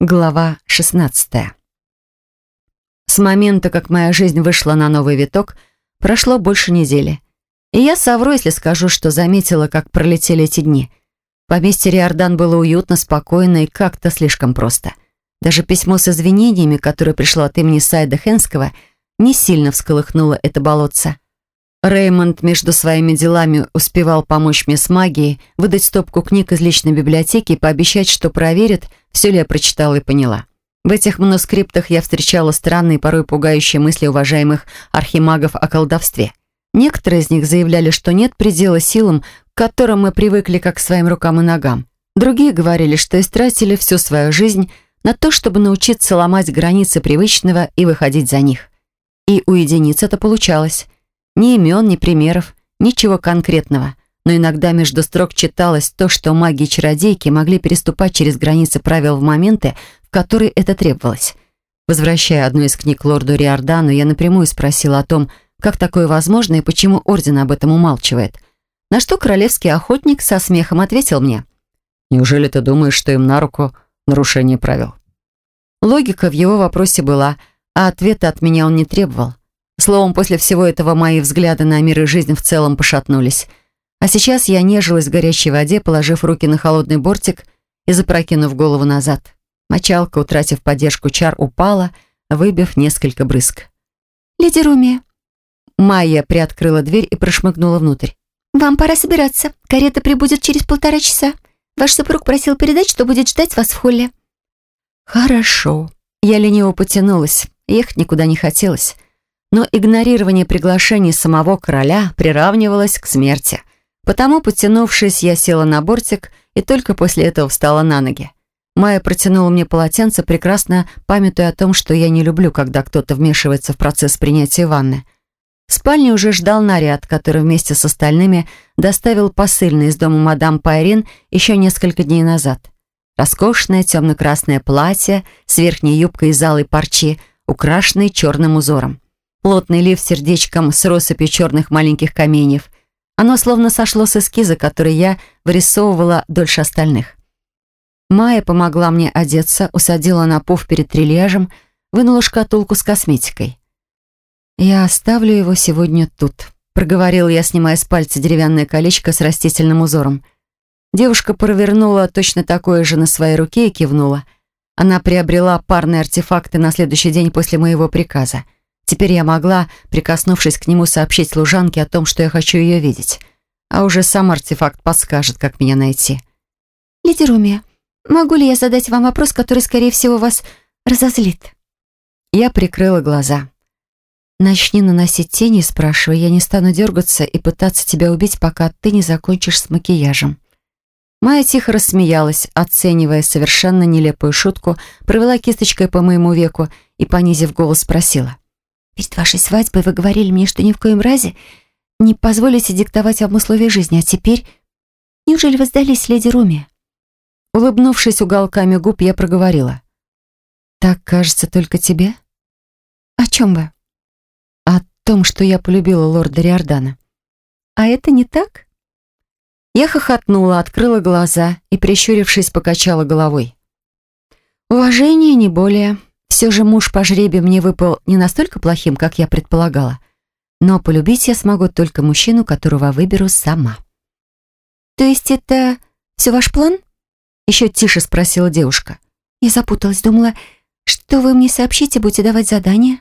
Глава 16. С момента, как моя жизнь вышла на новый виток, прошло больше недели. И я совру, если скажу, что заметила, как пролетели эти дни. В поместье Риордан было уютно, спокойно и как-то слишком просто. Даже письмо с извинениями, которое пришло от имени Сайда Хенского, не сильно всколыхнуло это болотце. Реймонд между своими делами успевал помочь мне с магией, выдать стопку книг из личной библиотеки и пообещать, что проверит, все ли я прочитала и поняла. В этих манускриптах я встречала странные, порой пугающие мысли уважаемых архимагов о колдовстве. Некоторые из них заявляли, что нет предела силам, к которым мы привыкли как к своим рукам и ногам. Другие говорили, что истратили всю свою жизнь на то, чтобы научиться ломать границы привычного и выходить за них. И уединиться это получалось. Ни имен, ни примеров, ничего конкретного. Но иногда между строк читалось то, что маги и чародейки могли переступать через границы правил в моменты, в которые это требовалось. Возвращая одну из книг лорду Риордану, я напрямую спросила о том, как такое возможно и почему Орден об этом умалчивает. На что королевский охотник со смехом ответил мне. «Неужели ты думаешь, что им на руку нарушение правил?» Логика в его вопросе была, а ответа от меня он не требовал. Словом, после всего этого мои взгляды на мир и жизнь в целом пошатнулись. А сейчас я нежилась в горячей воде, положив руки на холодный бортик и запрокинув голову назад. Мочалка, утратив поддержку чар, упала, выбив несколько брызг. «Леди Руми». Майя приоткрыла дверь и прошмыгнула внутрь. «Вам пора собираться. Карета прибудет через полтора часа. Ваш супруг просил передать, что будет ждать вас в холле». «Хорошо». Я лениво потянулась. Ехать никуда не хотелось но игнорирование приглашений самого короля приравнивалось к смерти. Потому, потянувшись, я села на бортик и только после этого встала на ноги. Майя протянула мне полотенце, прекрасно памятуя о том, что я не люблю, когда кто-то вмешивается в процесс принятия ванны. В спальне уже ждал наряд, который вместе с остальными доставил посыльный из дома мадам Пайрин еще несколько дней назад. Роскошное темно-красное платье с верхней юбкой из алой парчи, украшенной черным узором плотный лиф сердечком с россыпью черных маленьких каменьев. Оно словно сошло с эскиза, который я вырисовывала дольше остальных. Майя помогла мне одеться, усадила на пуф перед трильяжем, вынула шкатулку с косметикой. «Я оставлю его сегодня тут», — проговорила я, снимая с пальца деревянное колечко с растительным узором. Девушка провернула точно такое же на своей руке и кивнула. Она приобрела парные артефакты на следующий день после моего приказа. Теперь я могла, прикоснувшись к нему, сообщить служанке о том, что я хочу ее видеть. А уже сам артефакт подскажет, как меня найти. «Леди Румия, могу ли я задать вам вопрос, который, скорее всего, вас разозлит?» Я прикрыла глаза. «Начни наносить тени, спрашивая, я не стану дергаться и пытаться тебя убить, пока ты не закончишь с макияжем». Майя тихо рассмеялась, оценивая совершенно нелепую шутку, провела кисточкой по моему веку и, понизив голос, спросила. Перед вашей свадьбой вы говорили мне, что ни в коем разе не позволите диктовать вам условия жизни, а теперь... Неужели вы сдались, леди Руми?» Улыбнувшись уголками губ, я проговорила. «Так кажется только тебе?» «О чем вы?» «О том, что я полюбила лорда Риордана». «А это не так?» Я хохотнула, открыла глаза и, прищурившись, покачала головой. «Уважение не более. Все же муж по жребию мне выпал не настолько плохим, как я предполагала. Но полюбить я смогу только мужчину, которого выберу сама. «То есть это все ваш план?» Еще тише спросила девушка. Я запуталась, думала, что вы мне сообщите, будете давать задания?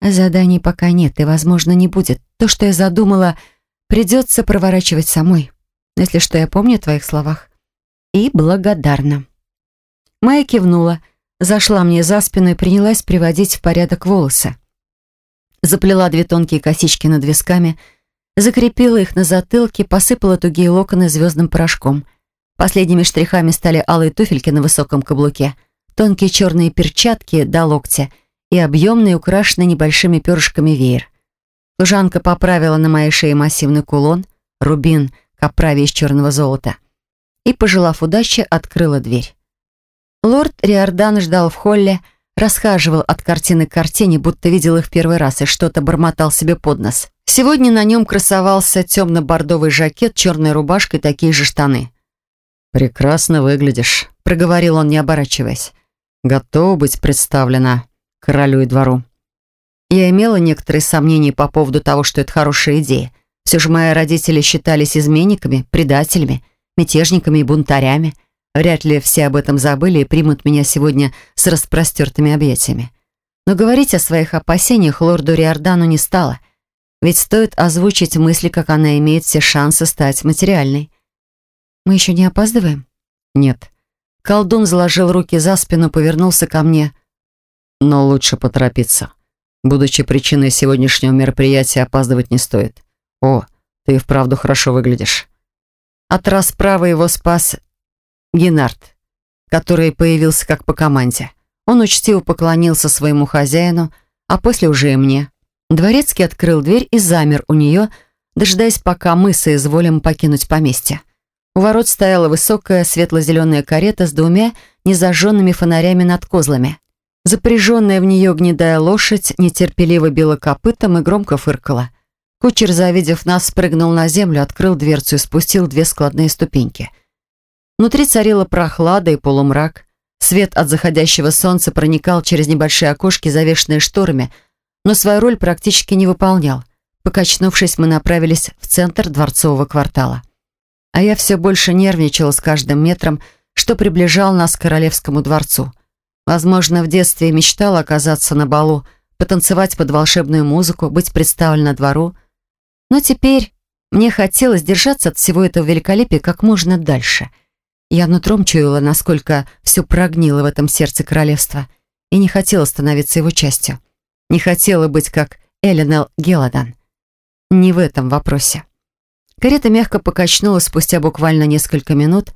Заданий пока нет и, возможно, не будет. То, что я задумала, придется проворачивать самой. Если что, я помню о твоих словах. И благодарна. Майя кивнула, зашла мне за спину и принялась приводить в порядок волосы. Заплела две тонкие косички над висками, закрепила их на затылке, посыпала тугие локоны звездным порошком. Последними штрихами стали алые туфельки на высоком каблуке, тонкие черные перчатки до локтя и объемный, украшенный небольшими перышками веер. Служанка поправила на моей шее массивный кулон, рубин к оправе из черного золота, и, пожелав удачи, открыла дверь. Лорд Риордан ждал в холле, расхаживал от картины к картине, будто видел их первый раз и что-то бормотал себе под нос. Сегодня на нем красовался темно-бордовый жакет, черная рубашка и такие же штаны. «Прекрасно выглядишь», — проговорил он, не оборачиваясь. готова быть представлена королю и двору. Я имела некоторые сомнения по поводу того, что это хорошая идея. Все же мои родители считались изменниками, предателями, мятежниками и бунтарями. Вряд ли все об этом забыли и примут меня сегодня с распростертыми объятиями. Но говорить о своих опасениях лорду Риордану не стало, ведь стоит озвучить мысли, как она имеет все шансы стать материальной. «Мы еще не опаздываем?» «Нет». Колдун заложил руки за спину, повернулся ко мне. «Но лучше поторопиться. Будучи причиной сегодняшнего мероприятия, опаздывать не стоит. О, ты и вправду хорошо выглядишь». От расправы его спас Геннард, который появился как по команде. Он учтиво поклонился своему хозяину, а после уже и мне. Дворецкий открыл дверь и замер у нее, дожидаясь, пока мы соизволим покинуть поместье. У ворот стояла высокая светло-зеленая карета с двумя незажженными фонарями над козлами. Запряженная в нее гнедая лошадь нетерпеливо била копытом и громко фыркала. Кучер, завидев нас, спрыгнул на землю, открыл дверцу и спустил две складные ступеньки. Внутри царила прохлада и полумрак. Свет от заходящего солнца проникал через небольшие окошки, завешенные шторами, но свою роль практически не выполнял. Покачнувшись, мы направились в центр дворцового квартала. А я все больше нервничала с каждым метром, что приближал нас к королевскому дворцу. Возможно, в детстве мечтала оказаться на балу, потанцевать под волшебную музыку, быть представлена двору. Но теперь мне хотелось держаться от всего этого великолепия как можно дальше. Я нутром чуяла, насколько все прогнило в этом сердце королевства, и не хотела становиться его частью. Не хотела быть как Эленел Геладан. Не в этом вопросе. Карета мягко покачнулась спустя буквально несколько минут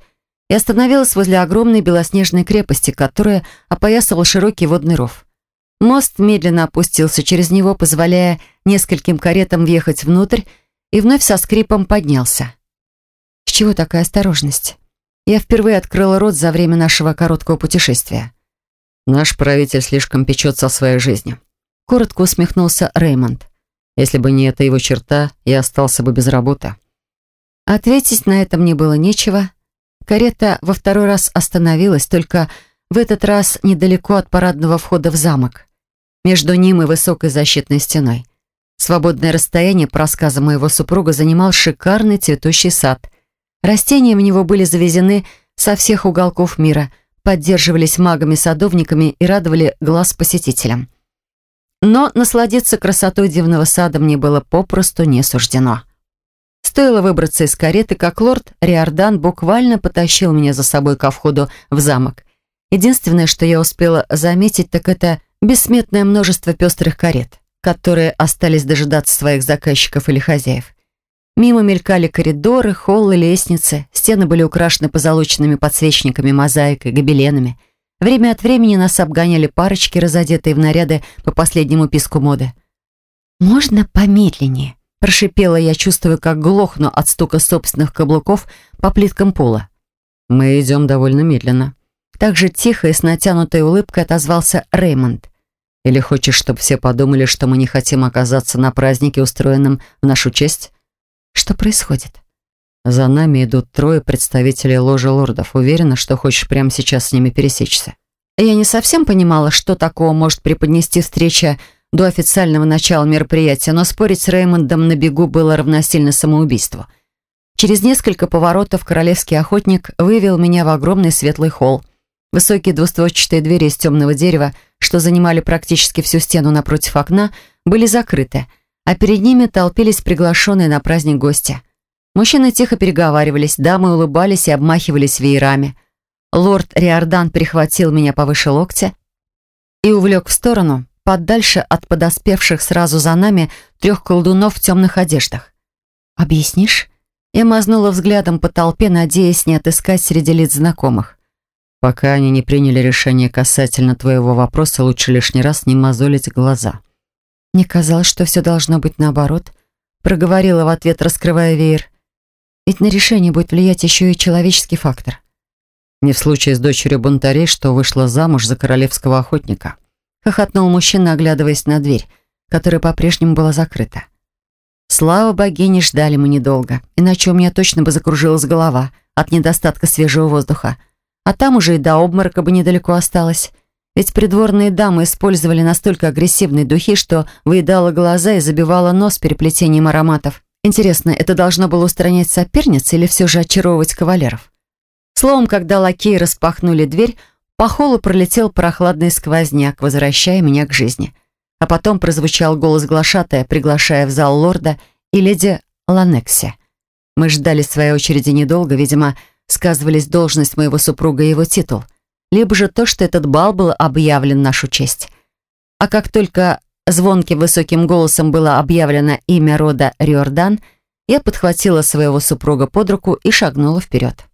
и остановилась возле огромной белоснежной крепости, которая опоясывал широкий водный ров. Мост медленно опустился через него, позволяя нескольким каретам въехать внутрь, и вновь со скрипом поднялся. С чего такая осторожность? Я впервые открыла рот за время нашего короткого путешествия. Наш правитель слишком печется о своей жизни. Коротко усмехнулся Реймонд. Если бы не эта его черта, я остался бы без работы. Ответить на это мне было нечего. Карета во второй раз остановилась, только в этот раз недалеко от парадного входа в замок. Между ним и высокой защитной стеной. Свободное расстояние, по рассказам моего супруга, занимал шикарный цветущий сад. Растения в него были завезены со всех уголков мира, поддерживались магами-садовниками и радовали глаз посетителям. Но насладиться красотой дивного сада мне было попросту не суждено. Стоило выбраться из кареты, как лорд Риордан буквально потащил меня за собой ко входу в замок. Единственное, что я успела заметить, так это бессметное множество пестрых карет, которые остались дожидаться своих заказчиков или хозяев. Мимо мелькали коридоры, холлы, лестницы, стены были украшены позолоченными подсвечниками, мозаикой, гобеленами. Время от времени нас обгоняли парочки, разодетые в наряды по последнему писку моды. «Можно помедленнее?» Прошипела я, чувствуя, как глохну от стука собственных каблуков по плиткам пола. «Мы идем довольно медленно». Так же тихо и с натянутой улыбкой отозвался Реймонд. «Или хочешь, чтобы все подумали, что мы не хотим оказаться на празднике, устроенном в нашу честь?» «Что происходит?» «За нами идут трое представителей ложи лордов. Уверена, что хочешь прямо сейчас с ними пересечься». Я не совсем понимала, что такого может преподнести встреча до официального начала мероприятия, но спорить с Реймондом на бегу было равносильно самоубийству. Через несколько поворотов королевский охотник вывел меня в огромный светлый холл. Высокие двустворчатые двери из темного дерева, что занимали практически всю стену напротив окна, были закрыты, а перед ними толпились приглашенные на праздник гости. Мужчины тихо переговаривались, дамы улыбались и обмахивались веерами. Лорд Риордан перехватил меня повыше локтя и увлек в сторону, подальше от подоспевших сразу за нами трех колдунов в темных одеждах. «Объяснишь?» Я мазнула взглядом по толпе, надеясь не отыскать среди лиц знакомых. «Пока они не приняли решение касательно твоего вопроса, лучше лишний раз не мозолить глаза». Мне казалось, что все должно быть наоборот. Проговорила в ответ, раскрывая веер. Ведь на решение будет влиять еще и человеческий фактор. Не в случае с дочерью бунтарей, что вышла замуж за королевского охотника. Хохотнул мужчина, оглядываясь на дверь, которая по-прежнему была закрыта. Слава богине, ждали мы недолго, иначе у меня точно бы закружилась голова от недостатка свежего воздуха. А там уже и до обморока бы недалеко осталось. Ведь придворные дамы использовали настолько агрессивные духи, что выедала глаза и забивала нос переплетением ароматов. Интересно, это должно было устранять соперниц или все же очаровывать кавалеров? Словом, когда лакеи распахнули дверь, по холу пролетел прохладный сквозняк, возвращая меня к жизни. А потом прозвучал голос глашатая, приглашая в зал лорда и леди Ланекси. Мы ждали своей очереди недолго, видимо, сказывались должность моего супруга и его титул – либо же то, что этот бал был объявлен в нашу честь. А как только звонким высоким голосом было объявлено имя рода Риордан, я подхватила своего супруга под руку и шагнула вперед.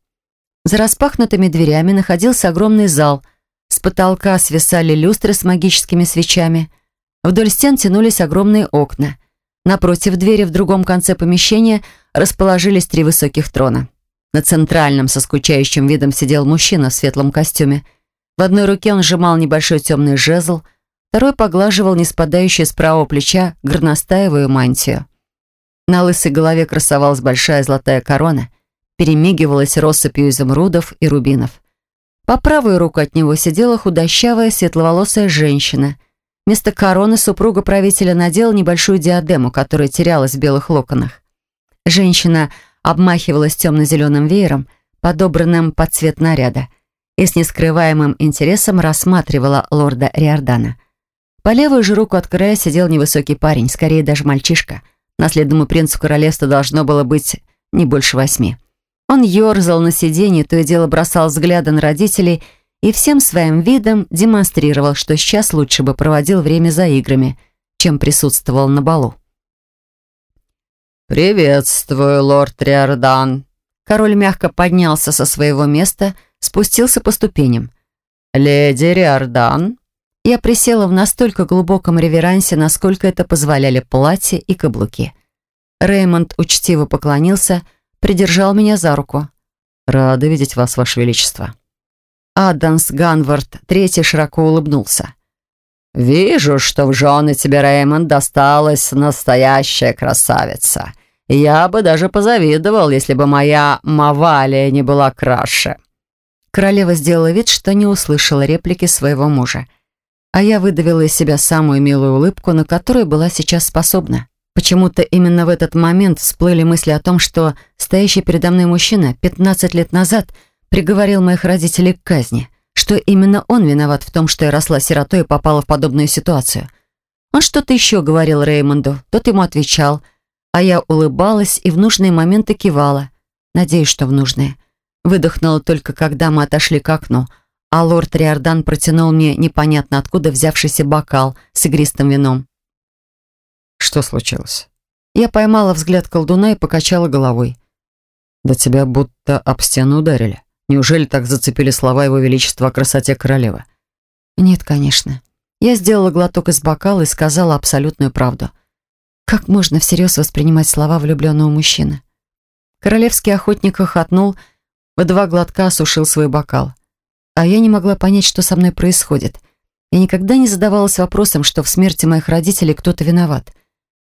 За распахнутыми дверями находился огромный зал. С потолка свисали люстры с магическими свечами. Вдоль стен тянулись огромные окна. Напротив двери в другом конце помещения расположились три высоких трона. На центральном со скучающим видом сидел мужчина в светлом костюме. В одной руке он сжимал небольшой темный жезл, второй поглаживал не спадающую с правого плеча горностаевую мантию. На лысой голове красовалась большая золотая корона, перемигивалась россыпью изумрудов и рубинов. По правую руку от него сидела худощавая светловолосая женщина. Вместо короны супруга правителя надела небольшую диадему, которая терялась в белых локонах. Женщина обмахивалась темно-зеленым веером, подобранным под цвет наряда, и с нескрываемым интересом рассматривала лорда Риордана. По левую же руку от края сидел невысокий парень, скорее даже мальчишка. Наследному принцу королевства должно было быть не больше восьми. Он ерзал на сиденье, то и дело бросал взгляды на родителей и всем своим видом демонстрировал, что сейчас лучше бы проводил время за играми, чем присутствовал на балу. «Приветствую, лорд Риордан». Король мягко поднялся со своего места, спустился по ступеням. «Леди Риордан». Я присела в настолько глубоком реверансе, насколько это позволяли платье и каблуки. Реймонд учтиво поклонился, придержал меня за руку. «Рада видеть вас, ваше величество». Адданс Ганвард третий широко улыбнулся. «Вижу, что в жены тебе, Реймонд, досталась настоящая красавица. Я бы даже позавидовал, если бы моя Мавалия не была краше». Королева сделала вид, что не услышала реплики своего мужа. А я выдавила из себя самую милую улыбку, на которую была сейчас способна. Почему-то именно в этот момент всплыли мысли о том, что стоящий передо мной мужчина 15 лет назад приговорил моих родителей к казни, что именно он виноват в том, что я росла сиротой и попала в подобную ситуацию. Он что-то еще говорил Реймонду, тот ему отвечал, а я улыбалась и в нужные моменты кивала. Надеюсь, что в нужные. Выдохнула только, когда мы отошли к окну, а лорд Риордан протянул мне непонятно откуда взявшийся бокал с игристым вином. «Что случилось?» Я поймала взгляд колдуна и покачала головой. «Да тебя будто об стену ударили. Неужели так зацепили слова его величества о красоте королевы?» «Нет, конечно. Я сделала глоток из бокала и сказала абсолютную правду. Как можно всерьез воспринимать слова влюбленного мужчины? Королевский охотник хохотнул, в два глотка осушил свой бокал. А я не могла понять, что со мной происходит. Я никогда не задавалась вопросом, что в смерти моих родителей кто-то виноват.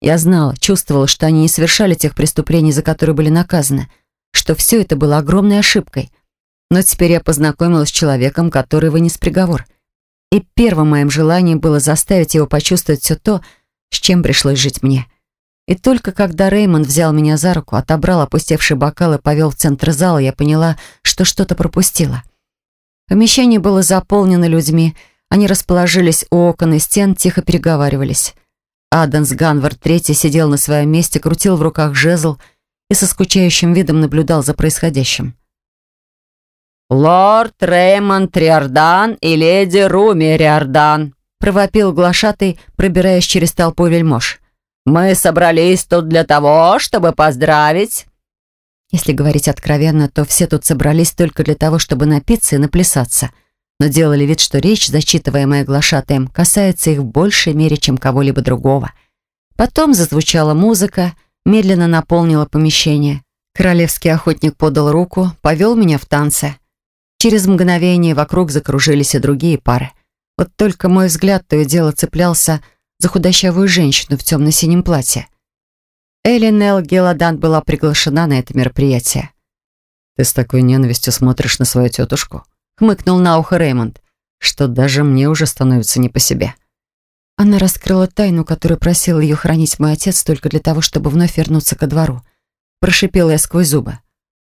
Я знала, чувствовала, что они не совершали тех преступлений, за которые были наказаны, что все это было огромной ошибкой. Но теперь я познакомилась с человеком, который вынес приговор. И первым моим желанием было заставить его почувствовать все то, с чем пришлось жить мне. И только когда Реймонд взял меня за руку, отобрал опустевший бокал и повел в центр зала, я поняла, что что-то пропустила. Помещение было заполнено людьми, они расположились у окон и стен, тихо переговаривались. Аденс Ганвард третий сидел на своем месте, крутил в руках жезл и со скучающим видом наблюдал за происходящим. «Лорд Реймонд Риордан и леди Руми Риордан», провопил глашатый, пробираясь через толпу вельмож. «Мы собрались тут для того, чтобы поздравить...» Если говорить откровенно, то все тут собрались только для того, чтобы напиться и наплясаться, но делали вид, что речь, зачитываемая глашатаем, касается их в большей мере, чем кого-либо другого. Потом зазвучала музыка, медленно наполнила помещение. Королевский охотник подал руку, повел меня в танце. Через мгновение вокруг закружились и другие пары. Вот только мой взгляд то и дело цеплялся за худощавую женщину в темно-синем платье. Элинел Геладан была приглашена на это мероприятие. «Ты с такой ненавистью смотришь на свою тетушку?» — хмыкнул на ухо Реймонд. что даже мне уже становится не по себе. Она раскрыла тайну, которую просил ее хранить мой отец только для того, чтобы вновь вернуться ко двору. Прошипела я сквозь зубы.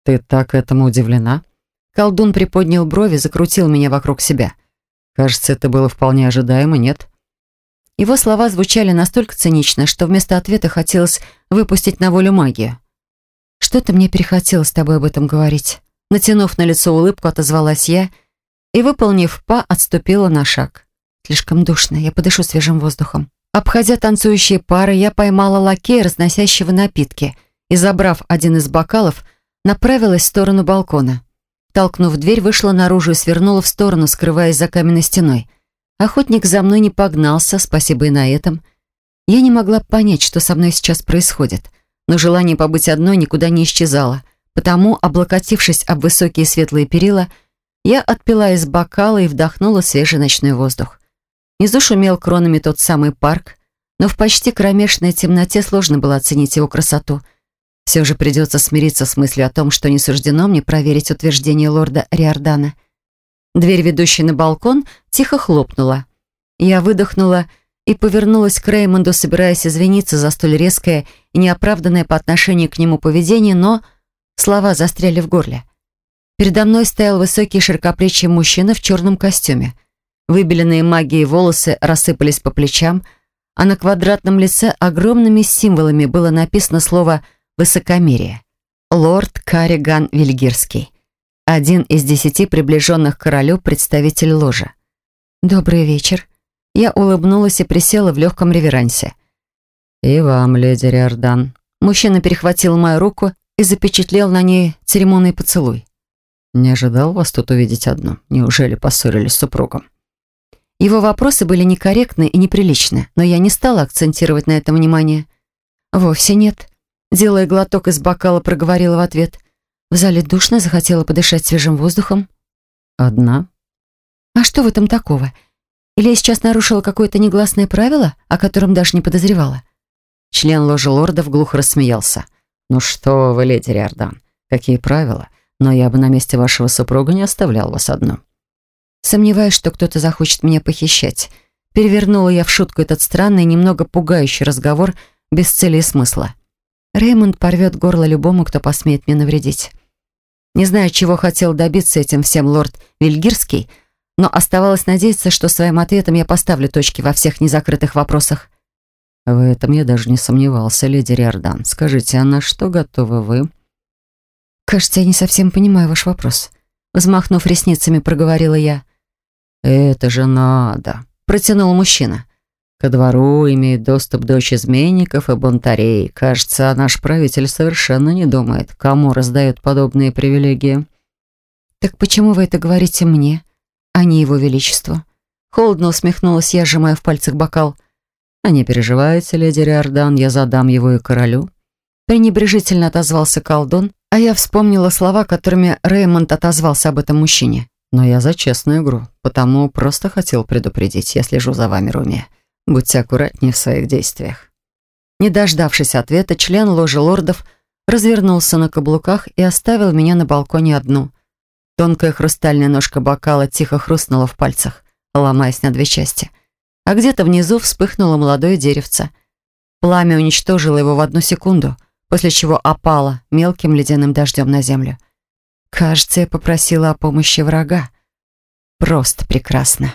«Ты так этому удивлена?» Колдун приподнял брови, закрутил меня вокруг себя. «Кажется, это было вполне ожидаемо, нет?» Его слова звучали настолько цинично, что вместо ответа хотелось выпустить на волю магию. «Что-то мне перехотело с тобой об этом говорить». Натянув на лицо улыбку, отозвалась я и, выполнив па, отступила на шаг. Слишком душно, я подышу свежим воздухом. Обходя танцующие пары, я поймала лакея, разносящего напитки, и, забрав один из бокалов, направилась в сторону балкона. Толкнув дверь, вышла наружу и свернула в сторону, скрываясь за каменной стеной. Охотник за мной не погнался, спасибо и на этом. Я не могла понять, что со мной сейчас происходит, но желание побыть одной никуда не исчезало, потому, облокотившись об высокие светлые перила, я отпила из бокала и вдохнула свежий ночной воздух. Внизу шумел кронами тот самый парк, но в почти кромешной темноте сложно было оценить его красоту — все же придется смириться с мыслью о том, что не суждено мне проверить утверждение лорда Риордана. Дверь, ведущая на балкон, тихо хлопнула. Я выдохнула и повернулась к Реймонду, собираясь извиниться за столь резкое и неоправданное по отношению к нему поведение, но слова застряли в горле. Передо мной стоял высокий широкоплечий мужчина в черном костюме. Выбеленные магией волосы рассыпались по плечам, а на квадратном лице огромными символами было написано слово «Связь» Высокомерие. Лорд Кариган Вильгирский. Один из десяти приближенных королю представитель ложа. «Добрый вечер». Я улыбнулась и присела в легком реверансе. «И вам, леди Риордан». Мужчина перехватил мою руку и запечатлел на ней церемонный поцелуй. «Не ожидал вас тут увидеть одну. Неужели поссорились с супругом?» Его вопросы были некорректны и неприличны, но я не стала акцентировать на этом внимание. «Вовсе нет. Делая глоток из бокала, проговорила в ответ. В зале душно, захотела подышать свежим воздухом. «Одна?» «А что в этом такого? Или я сейчас нарушила какое-то негласное правило, о котором даже не подозревала?» Член ложи лордов глухо рассмеялся. «Ну что вы, леди Риордан, какие правила? Но я бы на месте вашего супруга не оставлял вас одну». Сомневаюсь, что кто-то захочет меня похищать. Перевернула я в шутку этот странный, немного пугающий разговор без цели и смысла. Реймонд порвет горло любому, кто посмеет мне навредить. Не знаю, чего хотел добиться этим всем лорд Вильгирский, но оставалось надеяться, что своим ответом я поставлю точки во всех незакрытых вопросах. В этом я даже не сомневался, леди Риордан. Скажите, а на что готовы вы? Кажется, я не совсем понимаю ваш вопрос. Взмахнув ресницами, проговорила я. Это же надо, протянул мужчина. Ко двору имеет доступ дочь изменников и бунтарей. Кажется, наш правитель совершенно не думает, кому раздает подобные привилегии. «Так почему вы это говорите мне, а не его величеству?» Холодно усмехнулась я, сжимая в пальцах бокал. «А не переживайте, леди Риордан, я задам его и королю». Пренебрежительно отозвался колдун, а я вспомнила слова, которыми Реймонд отозвался об этом мужчине. «Но я за честную игру, потому просто хотел предупредить, я слежу за вами, Руми. Будьте аккуратнее в своих действиях». Не дождавшись ответа, член ложи лордов развернулся на каблуках и оставил меня на балконе одну. Тонкая хрустальная ножка бокала тихо хрустнула в пальцах, ломаясь на две части. А где-то внизу вспыхнуло молодое деревце. Пламя уничтожило его в одну секунду, после чего опало мелким ледяным дождем на землю. Кажется, я попросила о помощи врага. Просто прекрасно.